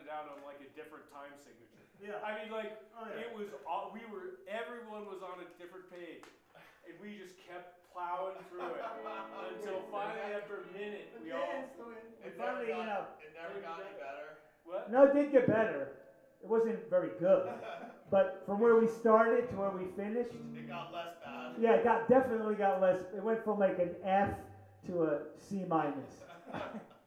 started out on like a different time signature. Yeah. I mean, like Oh, yeah. it was all we were. Everyone was on a different page, and we just kept plowing through it until finally, after a minute, we all. We It finally, never you know, it never got any better. What? no, it did get better. It wasn't very good, but from where we started to where we finished, It got less bad. yeah, it got definitely got less. It went from like an F to a C minus.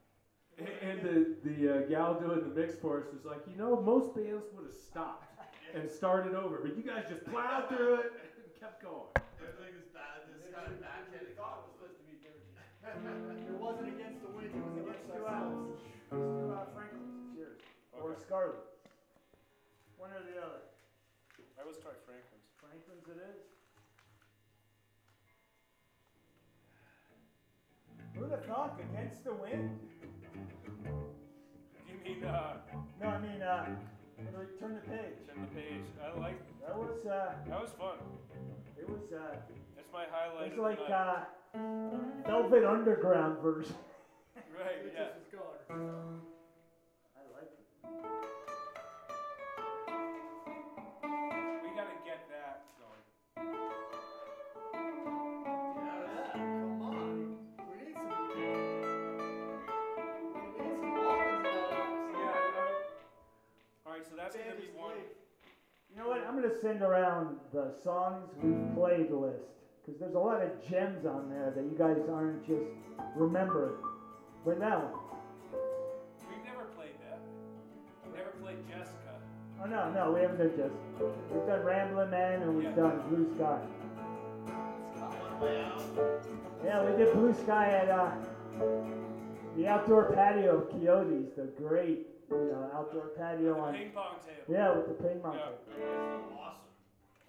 And the the uh, gal doing the mix for us was like, you know, most bands would have stopped and started over, but you guys just plowed through it and kept going. Everything is bad. This kind of backhanded thought it was supposed to be dirty. It wasn't against the wind. It was against Let's do ourselves. Let's do uh, Franklin's. It's yours. Or Okay. Scarlet. One or the other. I was trying Franklin's. Franklin's it is. Who'd have thought against the wind? You mean uh, No, I mean, uh, turn the page. turn the page? I like. That was, uh, That was fun. it was, uh, That's my highlight. it's of like, night. uh, Velvet Underground version. right. Yeah. just was gone. What? I'm gonna send around the songs we've played list because there's a lot of gems on there that you guys aren't just remembering. But now, We've never played that. We've never played Jessica. oh no, no, we haven't done Jessica. We've done Ramblin' Man and we've Yeah. done Blue Sky. On the way out. Yeah, we did Blue Sky at uh, the outdoor patio of Coyotes, the great, you know, outdoor patio The on. ping pong table. Yeah, with the ping pong. Yeah. table. It was awesome.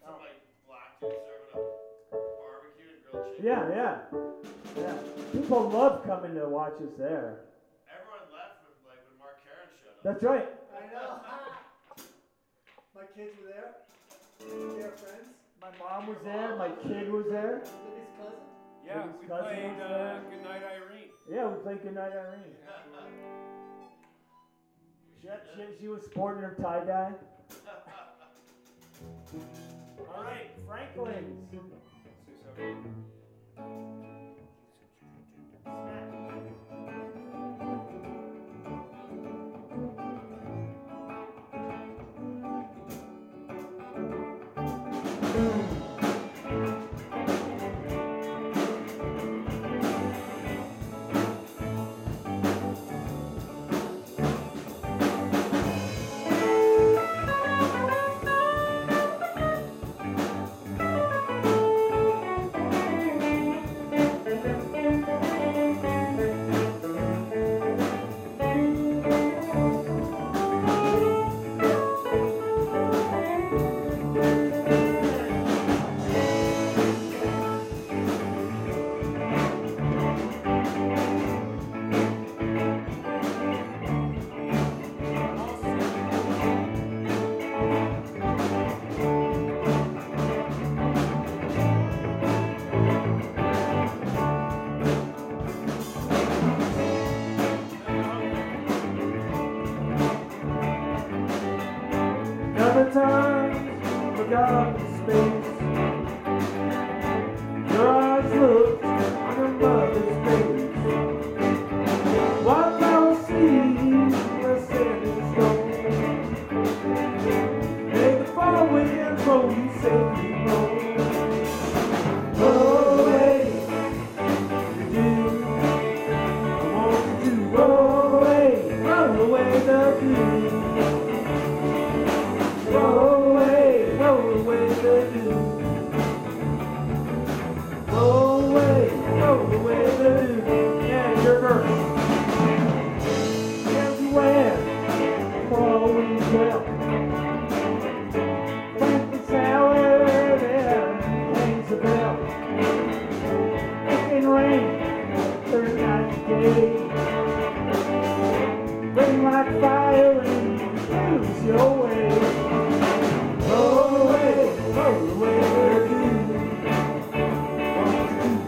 Some like black dude serving up barbecue and grilled chicken. Yeah, yeah, yeah. People love coming to watch us there. Everyone left when like when Mark Karen showed up. That's right. I know. My kids were there. Their friends. My mom was there. My kid was there. Libby's cousin. Yeah. His We cousin played was uh. Goodnight Irene. Yeah, we played Goodnight Irene. She, she, she was sporting her tie dye. All right, Franklin's.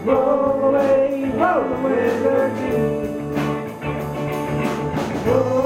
Roll away, roll away, turkey. Roll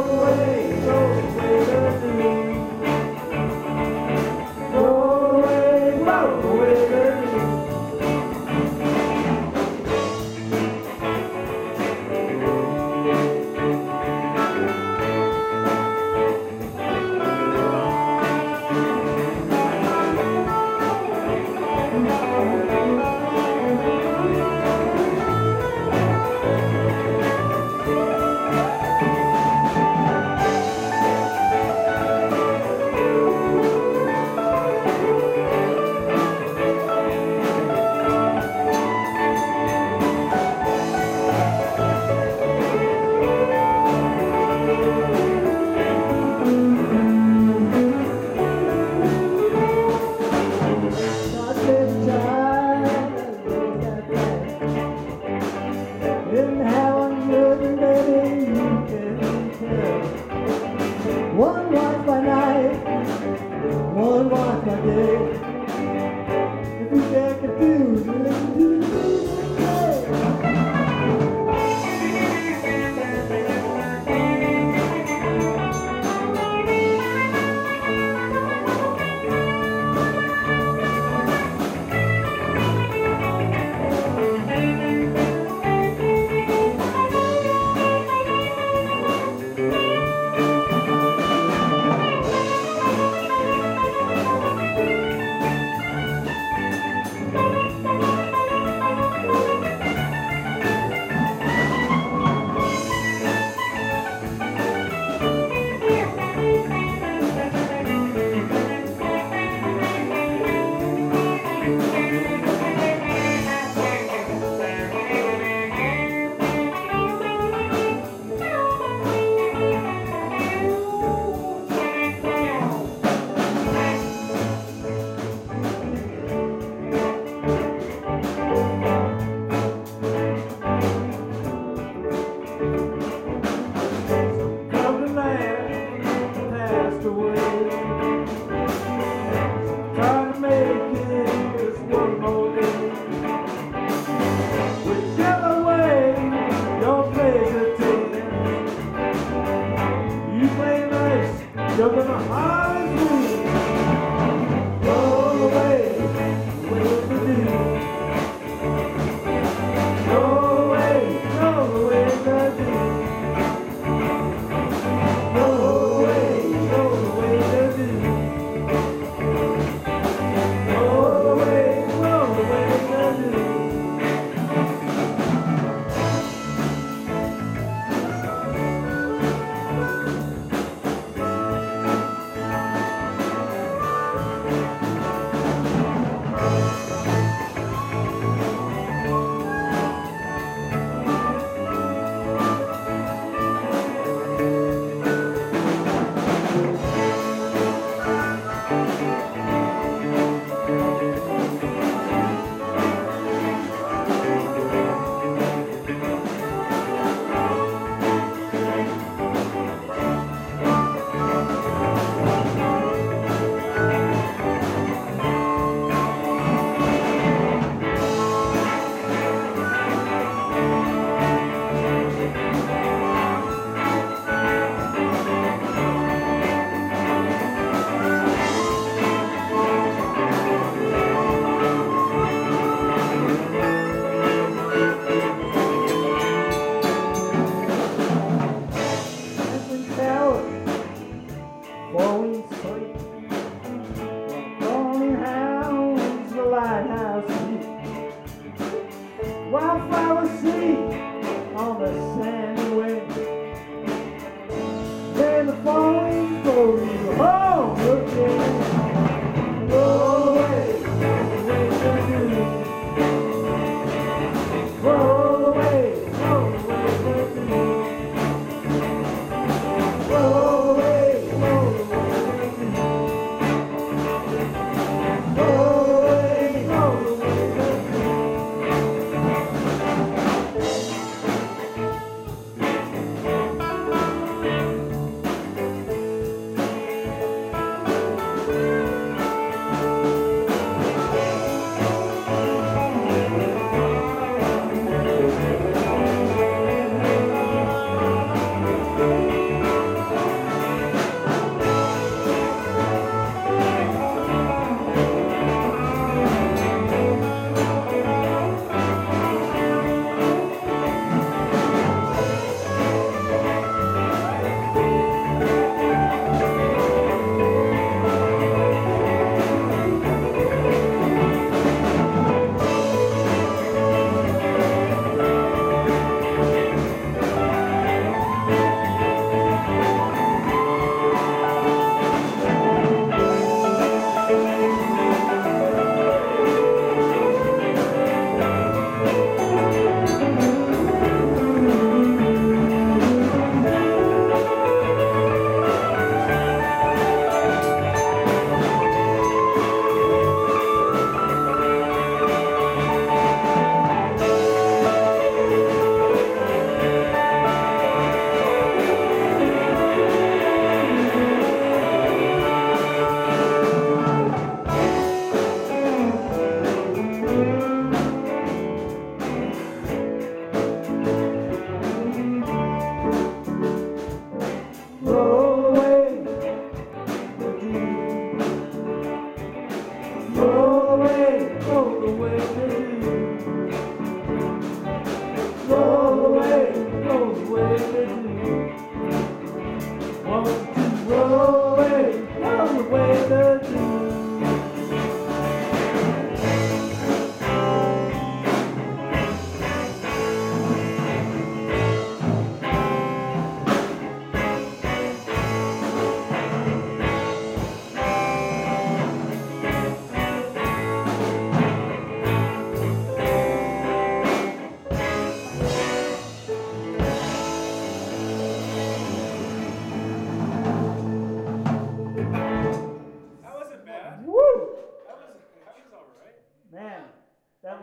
get confused.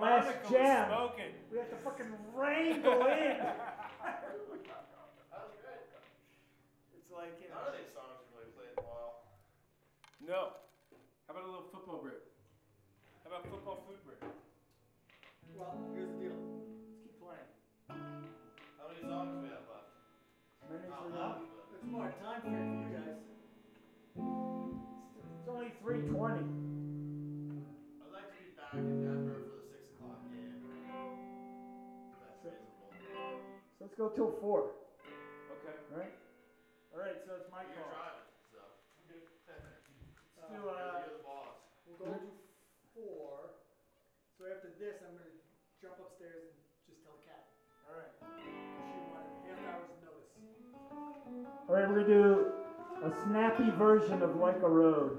last jab. Smoking. We have to fucking wrangle in. that was good. It's like you know. None of these songs have really played in a while. No. How about a little football break? How about football food break? Well, here's the deal. Let's keep playing. How many songs do we have left? Minutes. It's more time for you guys. It's only 320. Go till four, Okay. right? All right, so it's my You're call. driving, so. Let's do, You're uh, you're the boss. We'll go to four. So after this, I'm gonna jump upstairs and just tell the cat. all right. She wanted half hour's notice. All right, we're gonna do a snappy version of Like a Road.